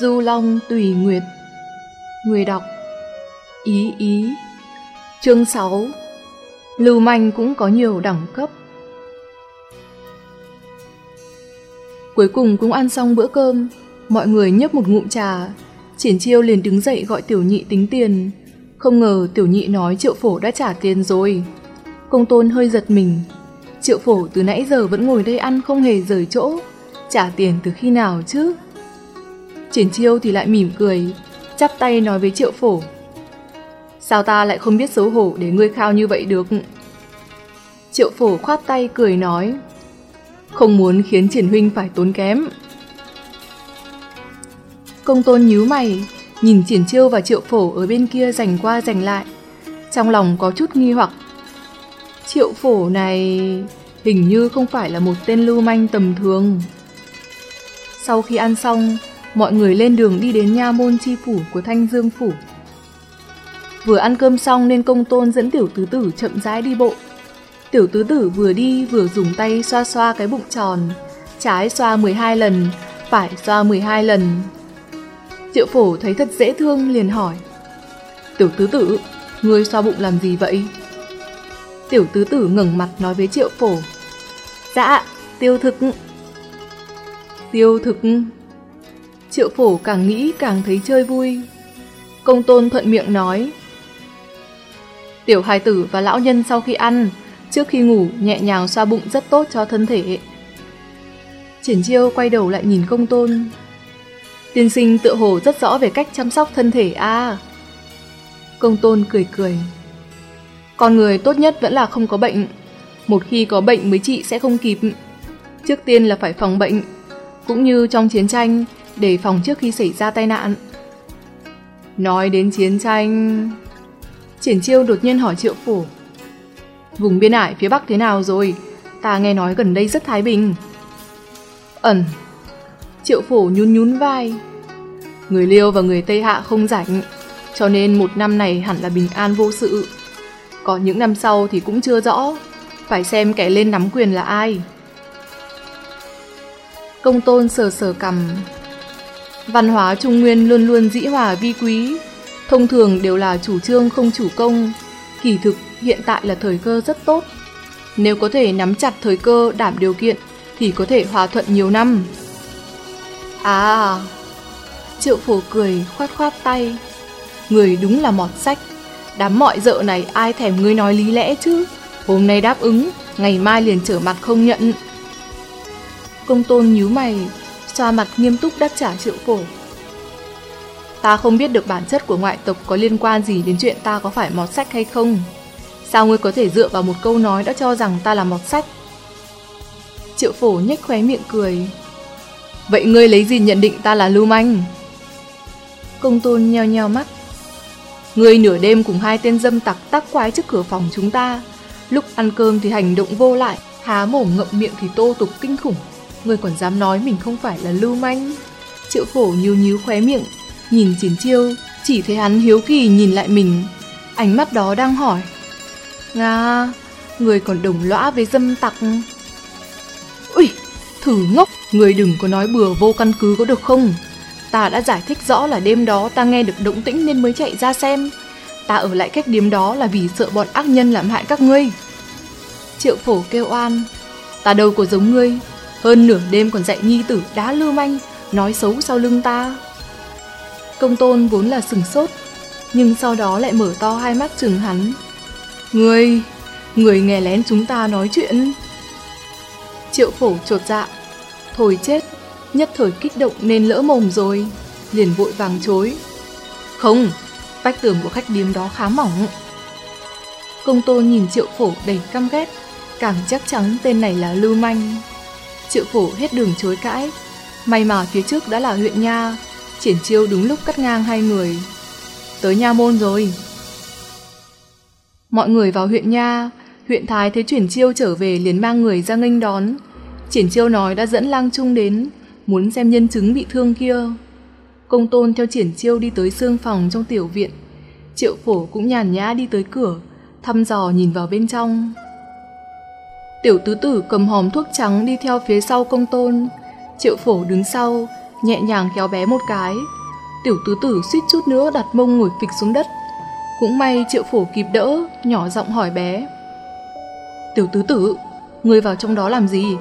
Du Long Tùy Nguyệt. Người đọc. Ý Ý. Chương 6 Lưu manh cũng có nhiều đẳng cấp. Cuối cùng cũng ăn xong bữa cơm, Mọi người nhấp một ngụm trà. Triển chiêu liền đứng dậy gọi tiểu nhị tính tiền. Không ngờ tiểu nhị nói triệu phổ đã trả tiền rồi. Công tôn hơi giật mình. Triệu phổ từ nãy giờ vẫn ngồi đây ăn không hề rời chỗ. Trả tiền từ khi nào chứ? Triển chiêu thì lại mỉm cười, chắp tay nói với triệu phổ. Sao ta lại không biết xấu hổ để ngươi khao như vậy được? Triệu phổ khoát tay cười nói. Không muốn khiến triển huynh phải tốn kém. Công tôn nhíu mày, nhìn triển chiêu và triệu phổ ở bên kia giành qua giành lại. Trong lòng có chút nghi hoặc. Triệu phổ này hình như không phải là một tên lưu manh tầm thường. Sau khi ăn xong, mọi người lên đường đi đến nha môn chi phủ của Thanh Dương Phủ. Vừa ăn cơm xong nên công tôn dẫn tiểu tứ tử chậm rãi đi bộ. Tiểu tứ tử vừa đi vừa dùng tay xoa xoa cái bụng tròn, trái xoa 12 lần, phải xoa 12 lần. Triệu phổ thấy thật dễ thương liền hỏi. Tiểu tứ tử, ngươi xoa bụng làm gì vậy? Tiểu tứ tử ngẩng mặt nói với triệu phổ. Dạ, tiêu thực. Tiêu thực Triệu phổ càng nghĩ càng thấy chơi vui. Công tôn thuận miệng nói. Tiểu hài tử và lão nhân sau khi ăn, trước khi ngủ nhẹ nhàng xoa bụng rất tốt cho thân thể. Triển chiêu quay đầu lại nhìn công tôn. Tiên sinh tự hồ rất rõ về cách chăm sóc thân thể à. Công tôn cười cười. Con người tốt nhất vẫn là không có bệnh. Một khi có bệnh mới trị sẽ không kịp. Trước tiên là phải phòng bệnh. Cũng như trong chiến tranh, để phòng trước khi xảy ra tai nạn. Nói đến chiến tranh... Triển chiêu đột nhiên hỏi triệu phủ. Vùng biên ải phía Bắc thế nào rồi? Ta nghe nói gần đây rất thái bình. Ẩn. Triệu phủ nhún nhún vai. Người Liêu và người Tây Hạ không rảnh, cho nên một năm này hẳn là bình an vô sự. Còn những năm sau thì cũng chưa rõ, phải xem kẻ lên nắm quyền là ai. Công tôn sờ sờ cầm, Văn hóa Trung Nguyên luôn luôn dĩ hòa vi quý, thông thường đều là chủ trương không chủ công. Kỳ thực hiện tại là thời cơ rất tốt. Nếu có thể nắm chặt thời cơ đảm điều kiện thì có thể hòa thuận nhiều năm. À, triệu phổ cười khoát khoát tay. Người đúng là mọt sách. Đám mọi dợ này ai thèm ngươi nói lý lẽ chứ. Hôm nay đáp ứng, ngày mai liền trở mặt không nhận. Công tôn nhíu mày, xoa mặt nghiêm túc đáp trả triệu phổ. Ta không biết được bản chất của ngoại tộc có liên quan gì đến chuyện ta có phải mọt sách hay không. Sao ngươi có thể dựa vào một câu nói đã cho rằng ta là mọt sách? Triệu phổ nhếch khóe miệng cười. Vậy ngươi lấy gì nhận định ta là lưu manh? Công tôn nheo nheo mắt. Ngươi nửa đêm cùng hai tên dâm tặc tác quái trước cửa phòng chúng ta. Lúc ăn cơm thì hành động vô lại, há mồm ngậm miệng thì tô tục kinh khủng người còn dám nói mình không phải là lưu manh. Triệu phổ nhíu nhíu khóe miệng, nhìn chiến chiêu, chỉ thấy hắn hiếu kỳ nhìn lại mình. Ánh mắt đó đang hỏi. Nga, người còn đồng lõa với dâm tặc. Ui, thử ngốc, người đừng có nói bừa vô căn cứ có được không? Ta đã giải thích rõ là đêm đó ta nghe được động tĩnh nên mới chạy ra xem. Ta ở lại cách điếm đó là vì sợ bọn ác nhân làm hại các ngươi. Triệu phổ kêu oan. Ta đâu có giống ngươi, hơn nửa đêm còn dạy nhi tử đá lưu manh, nói xấu sau lưng ta. Công tôn vốn là sừng sốt, nhưng sau đó lại mở to hai mắt chừng hắn. Người, người nghe lén chúng ta nói chuyện. Triệu phổ trột dạ, thôi chết, nhất thời kích động nên lỡ mồm rồi, liền vội vàng chối. Không, vách tường của khách điếm đó khá mỏng. Công tôn nhìn triệu phổ đầy căm ghét, càng chắc chắn tên này là lưu manh. Triệu phổ hết đường chối cãi. May mà phía trước đã là huyện Nha, triển chiêu đúng lúc cắt ngang hai người. Tới Nha Môn rồi. Mọi người vào huyện Nha, huyện Thái thấy triển chiêu trở về liền mang người ra nghênh đón. Triển chiêu nói đã dẫn lang trung đến, muốn xem nhân chứng bị thương kia. Công tôn theo triển chiêu đi tới xương phòng trong tiểu viện. Triệu phổ cũng nhàn nhã đi tới cửa, thăm dò nhìn vào bên trong. Tiểu tứ tử cầm hòm thuốc trắng đi theo phía sau công tôn. Triệu phổ đứng sau, nhẹ nhàng kéo bé một cái. Tiểu tứ tử suýt chút nữa đặt mông ngồi phịch xuống đất. Cũng may triệu phổ kịp đỡ, nhỏ giọng hỏi bé. Tiểu tứ tử, người vào trong đó làm gì?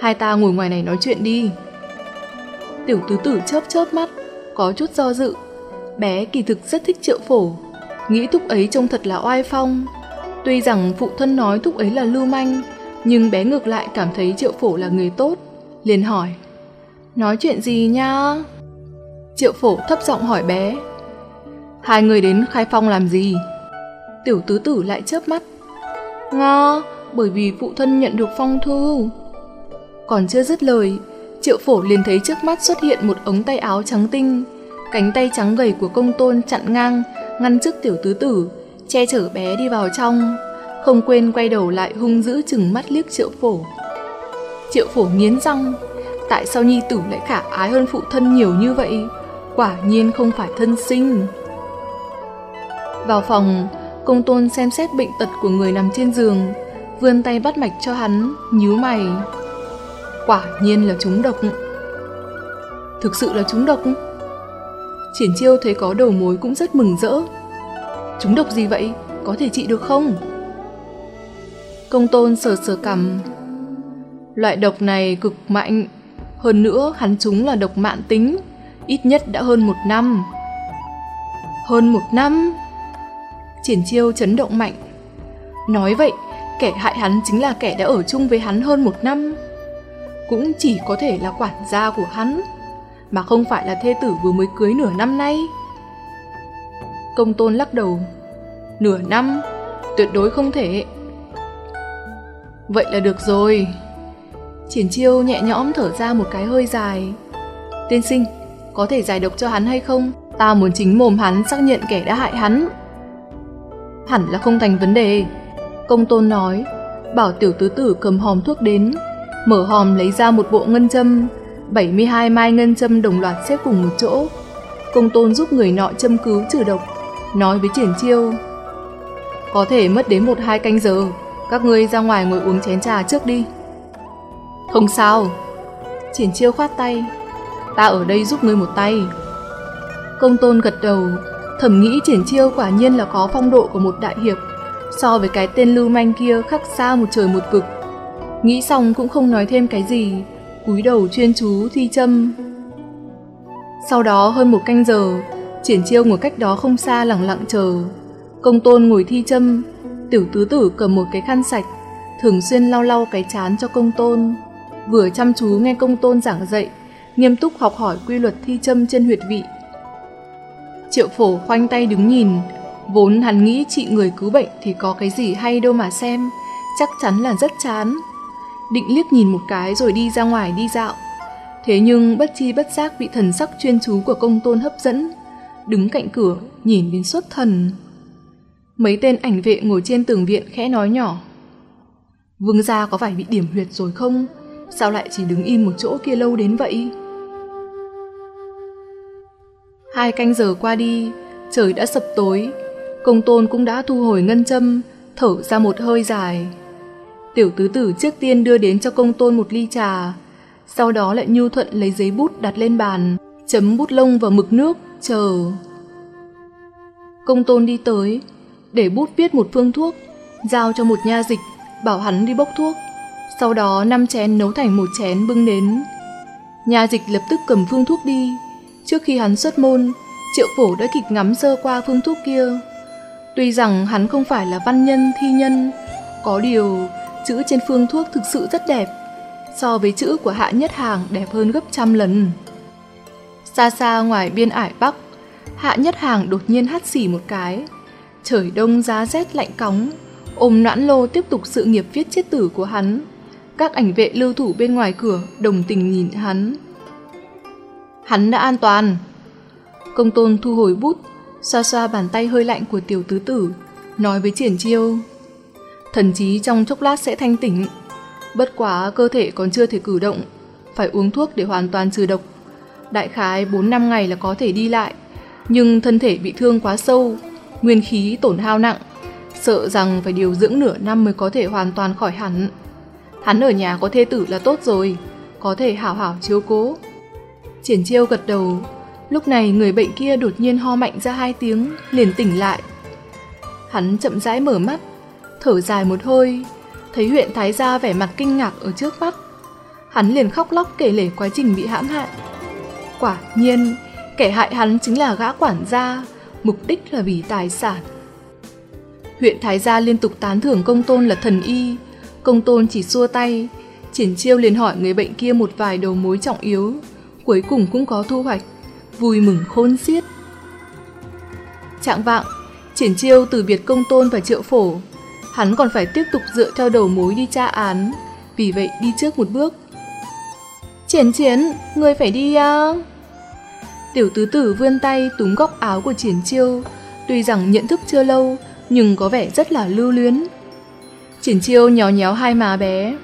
Hai ta ngồi ngoài này nói chuyện đi. Tiểu tứ tử chớp chớp mắt, có chút do dự. Bé kỳ thực rất thích triệu phổ, nghĩ thúc ấy trông thật là oai phong. Tuy rằng phụ thân nói thúc ấy là lưu manh, nhưng bé ngược lại cảm thấy triệu phổ là người tốt, liền hỏi. Nói chuyện gì nha? Triệu phổ thấp giọng hỏi bé. Hai người đến khai phong làm gì? Tiểu tứ tử lại chớp mắt. Nga, bởi vì phụ thân nhận được phong thư. Còn chưa dứt lời, triệu phổ liền thấy trước mắt xuất hiện một ống tay áo trắng tinh, cánh tay trắng gầy của công tôn chặn ngang, ngăn trước tiểu tứ tử, che chở bé đi vào trong, không quên quay đầu lại hung dữ chừng mắt liếc triệu phổ. Triệu phổ nghiến răng, tại sao nhi tử lại khả ái hơn phụ thân nhiều như vậy? Quả nhiên không phải thân sinh. Vào phòng, công tôn xem xét bệnh tật của người nằm trên giường, vươn tay bắt mạch cho hắn, nhíu mày. Quả nhiên là trúng độc. Thực sự là trúng độc. Triển chiêu thấy có đầu mối cũng rất mừng rỡ. Trúng độc gì vậy? Có thể trị được không? Công tôn sờ sờ cằm. Loại độc này cực mạnh. Hơn nữa hắn chúng là độc mạn tính. Ít nhất đã hơn một năm. Hơn một năm? Triển chiêu chấn động mạnh. Nói vậy, kẻ hại hắn chính là kẻ đã ở chung với hắn hơn một năm. Cũng chỉ có thể là quản gia của hắn, mà không phải là thê tử vừa mới cưới nửa năm nay. Công tôn lắc đầu. Nửa năm, tuyệt đối không thể. Vậy là được rồi. Triển chiêu nhẹ nhõm thở ra một cái hơi dài. Tiên sinh, có thể giải độc cho hắn hay không? Ta muốn chính mồm hắn xác nhận kẻ đã hại hắn. Hẳn là không thành vấn đề. Công tôn nói, bảo tiểu tứ tử cầm hòm thuốc đến, mở hòm lấy ra một bộ ngân châm, 72 mai ngân châm đồng loạt xếp cùng một chỗ. Công tôn giúp người nọ châm cứu trừ độc, nói với triển chiêu. Có thể mất đến một hai canh giờ, các ngươi ra ngoài ngồi uống chén trà trước đi. Không sao. Triển chiêu khoát tay. Ta ở đây giúp ngươi một tay. Công tôn gật đầu, thẩm nghĩ triển chiêu quả nhiên là có phong độ của một đại hiệp so với cái tên lưu manh kia khác xa một trời một vực. Nghĩ xong cũng không nói thêm cái gì, cúi đầu chuyên chú thi châm. Sau đó hơn một canh giờ, triển chiêu ngồi cách đó không xa lặng lặng chờ. Công tôn ngồi thi châm, tiểu tứ tử cầm một cái khăn sạch, thường xuyên lau lau cái chán cho công tôn. Vừa chăm chú nghe công tôn giảng dạy, nghiêm túc học hỏi quy luật thi châm trên huyệt vị. Triệu phổ khoanh tay đứng nhìn, Vốn hắn nghĩ trị người cứu bệnh thì có cái gì hay đâu mà xem, chắc chắn là rất chán. Định liếc nhìn một cái rồi đi ra ngoài đi dạo. Thế nhưng bất chi bất giác bị thần sắc chuyên chú của công tôn hấp dẫn, đứng cạnh cửa nhìn đến xuất thần. Mấy tên ảnh vệ ngồi trên tường viện khẽ nói nhỏ. Vương gia có phải bị điểm huyệt rồi không? Sao lại chỉ đứng im một chỗ kia lâu đến vậy? Hai canh giờ qua đi, trời đã sập tối, công tôn cũng đã thu hồi ngân châm, thở ra một hơi dài. Tiểu tứ tử trước tiên đưa đến cho công tôn một ly trà, sau đó lại nhu thuận lấy giấy bút đặt lên bàn, chấm bút lông vào mực nước, chờ. Công tôn đi tới, để bút viết một phương thuốc, giao cho một nha dịch, bảo hắn đi bốc thuốc. Sau đó năm chén nấu thành một chén bưng đến. Nha dịch lập tức cầm phương thuốc đi. Trước khi hắn xuất môn, triệu phổ đã kịp ngắm sơ qua phương thuốc kia. Tuy rằng hắn không phải là văn nhân thi nhân, có điều chữ trên phương thuốc thực sự rất đẹp, so với chữ của Hạ Nhất Hàng đẹp hơn gấp trăm lần. Xa xa ngoài biên ải Bắc, Hạ Nhất Hàng đột nhiên hắt xỉ một cái. Trời đông giá rét lạnh cóng, ôm noãn lô tiếp tục sự nghiệp viết chết tử của hắn. Các ảnh vệ lưu thủ bên ngoài cửa đồng tình nhìn hắn. Hắn đã an toàn. Công tôn thu hồi bút, xoa xoa bàn tay hơi lạnh của tiểu tứ tử, nói với triển chiêu. Thần trí trong chốc lát sẽ thanh tỉnh, bất quá cơ thể còn chưa thể cử động, phải uống thuốc để hoàn toàn trừ độc. Đại khái 4 năm ngày là có thể đi lại, nhưng thân thể bị thương quá sâu, nguyên khí tổn hao nặng, sợ rằng phải điều dưỡng nửa năm mới có thể hoàn toàn khỏi hẳn. Hắn ở nhà có thê tử là tốt rồi, có thể hảo hảo chiếu cố. Triển chiêu gật đầu. Lúc này người bệnh kia đột nhiên ho mạnh ra hai tiếng, liền tỉnh lại. Hắn chậm rãi mở mắt, thở dài một hơi, thấy huyện Thái Gia vẻ mặt kinh ngạc ở trước mắt. Hắn liền khóc lóc kể lể quá trình bị hãm hại. Quả nhiên, kẻ hại hắn chính là gã quản gia, mục đích là vì tài sản. Huyện Thái Gia liên tục tán thưởng công tôn là thần y, công tôn chỉ xua tay, triển chiêu liền hỏi người bệnh kia một vài đầu mối trọng yếu, cuối cùng cũng có thu hoạch, vui mừng khôn xiết. Trạng vạng, triển chiêu từ biệt công tôn và triệu phổ, hắn còn phải tiếp tục dựa theo đầu mối đi tra án, vì vậy đi trước một bước. Triển chiến, người phải đi à? Tiểu tứ tử vươn tay túm góc áo của triển chiêu, tuy rằng nhận thức chưa lâu, nhưng có vẻ rất là lưu luyến. Triển chiêu nhéo nhéo hai má bé.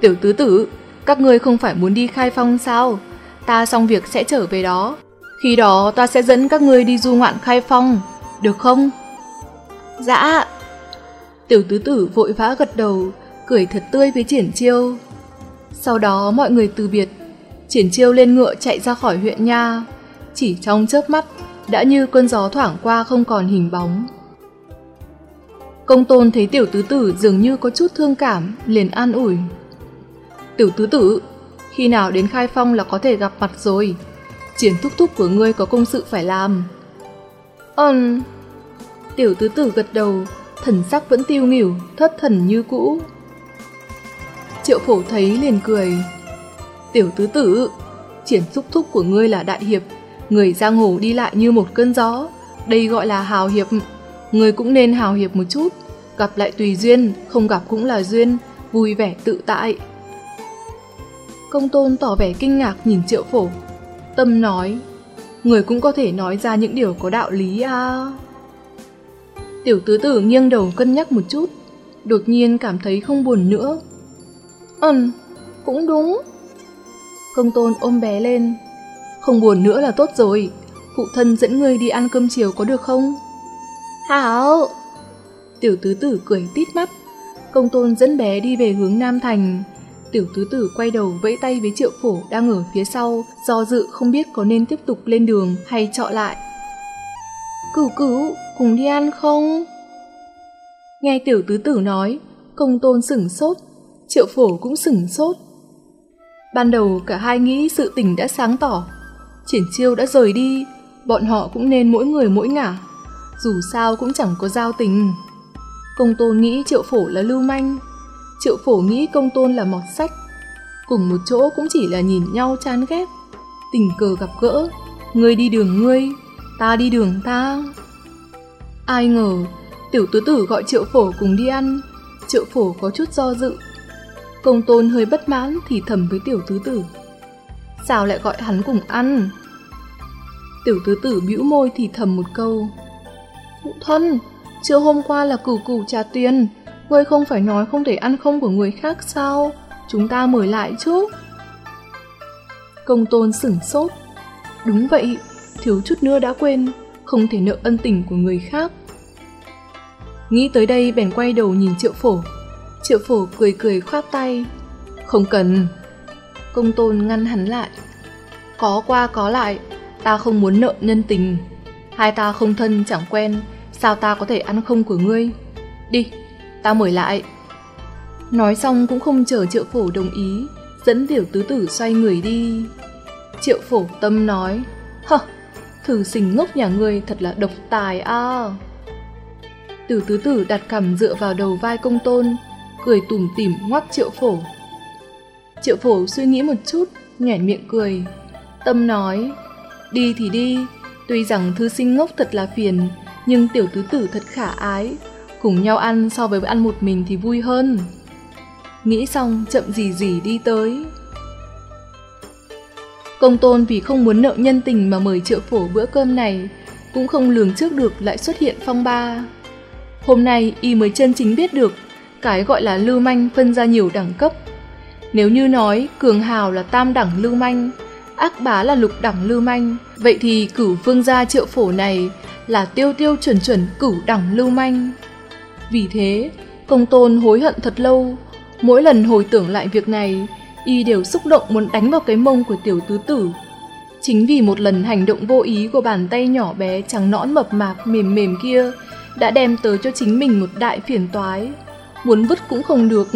Tiểu tứ tử, các ngươi không phải muốn đi khai phong sao? Ta xong việc sẽ trở về đó. Khi đó ta sẽ dẫn các ngươi đi du ngoạn khai phong, được không? Dạ. Tiểu tứ tử vội vã gật đầu, cười thật tươi với triển chiêu. Sau đó mọi người từ biệt, triển chiêu lên ngựa chạy ra khỏi huyện nha. Chỉ trong chớp mắt, đã như cơn gió thoảng qua không còn hình bóng. Công tôn thấy tiểu tứ tử dường như có chút thương cảm, liền an ủi. Tiểu tứ tử, khi nào đến khai phong là có thể gặp mặt rồi. Triển thúc thúc của ngươi có công sự phải làm. Ừm. Tiểu tứ tử gật đầu, thần sắc vẫn tiêu nghỉu, thất thần như cũ. Triệu phổ thấy liền cười. Tiểu tứ tử, triển xúc thúc của ngươi là đại hiệp, người giang hồ đi lại như một cơn gió, đây gọi là hào hiệp. Người cũng nên hào hiệp một chút, gặp lại tùy duyên, không gặp cũng là duyên, vui vẻ tự tại. Công tôn tỏ vẻ kinh ngạc nhìn triệu phổ. Tâm nói, người cũng có thể nói ra những điều có đạo lý à. Tiểu tứ tử nghiêng đầu cân nhắc một chút, đột nhiên cảm thấy không buồn nữa. Ừm, cũng đúng. Công tôn ôm bé lên. Không buồn nữa là tốt rồi, phụ thân dẫn người đi ăn cơm chiều có được không? Hảo! Tiểu tứ tử cười tít mắt. Công tôn dẫn bé đi về hướng Nam Thành. Tiểu tứ tử quay đầu vẫy tay với triệu phổ đang ở phía sau, do dự không biết có nên tiếp tục lên đường hay trọ lại. Cửu cửu, cùng đi ăn không? Nghe tiểu tứ tử nói, công tôn sửng sốt, triệu phổ cũng sửng sốt. Ban đầu cả hai nghĩ sự tình đã sáng tỏ, triển chiêu đã rời đi, bọn họ cũng nên mỗi người mỗi ngả, dù sao cũng chẳng có giao tình. Công tôn nghĩ triệu phổ là lưu manh, triệu phổ nghĩ công tôn là mọt sách. Cùng một chỗ cũng chỉ là nhìn nhau chán ghét. Tình cờ gặp gỡ, ngươi đi đường ngươi, ta đi đường ta. Ai ngờ, tiểu tứ tử gọi triệu phổ cùng đi ăn, triệu phổ có chút do dự. Công tôn hơi bất mãn thì thầm với tiểu tứ tử. Sao lại gọi hắn cùng ăn? Tiểu tứ tử bĩu môi thì thầm một câu. Phụ thân, Chiều hôm qua là cửu cửu trả tiền, ngươi không phải nói không thể ăn không của người khác sao? Chúng ta mời lại chứ. Công tôn sửng sốt. Đúng vậy, thiếu chút nữa đã quên, không thể nợ ân tình của người khác. Nghĩ tới đây bèn quay đầu nhìn triệu phổ. Triệu phổ cười cười khoát tay. Không cần. Công tôn ngăn hắn lại. Có qua có lại, ta không muốn nợ nhân tình. Hai ta không thân chẳng quen, Sao ta có thể ăn không của ngươi? Đi, ta mời lại. Nói xong cũng không chờ triệu phổ đồng ý, dẫn tiểu tứ tử xoay người đi. Triệu phổ tâm nói, hơ, thử xình ngốc nhà ngươi thật là độc tài à. Tiểu tứ tử đặt cằm dựa vào đầu vai công tôn, cười tủm tỉm ngoắc triệu phổ. Triệu phổ suy nghĩ một chút, nhảy miệng cười. Tâm nói, đi thì đi, tuy rằng thư sinh ngốc thật là phiền, nhưng tiểu tứ tử thật khả ái, cùng nhau ăn so với ăn một mình thì vui hơn. Nghĩ xong chậm gì gì đi tới. Công tôn vì không muốn nợ nhân tình mà mời triệu phổ bữa cơm này, cũng không lường trước được lại xuất hiện phong ba. Hôm nay y mới chân chính biết được cái gọi là lưu manh phân ra nhiều đẳng cấp. Nếu như nói cường hào là tam đẳng lưu manh, ác bá là lục đẳng lưu manh, vậy thì cửu phương gia triệu phổ này là tiêu tiêu chuẩn chuẩn cửu đẳng lưu manh. Vì thế, công tôn hối hận thật lâu, mỗi lần hồi tưởng lại việc này, y đều xúc động muốn đánh vào cái mông của tiểu tứ tử, Chính vì một lần hành động vô ý của bàn tay nhỏ bé trắng nõn mập mạp mềm mềm kia đã đem tới cho chính mình một đại phiền toái. Muốn vứt cũng không được,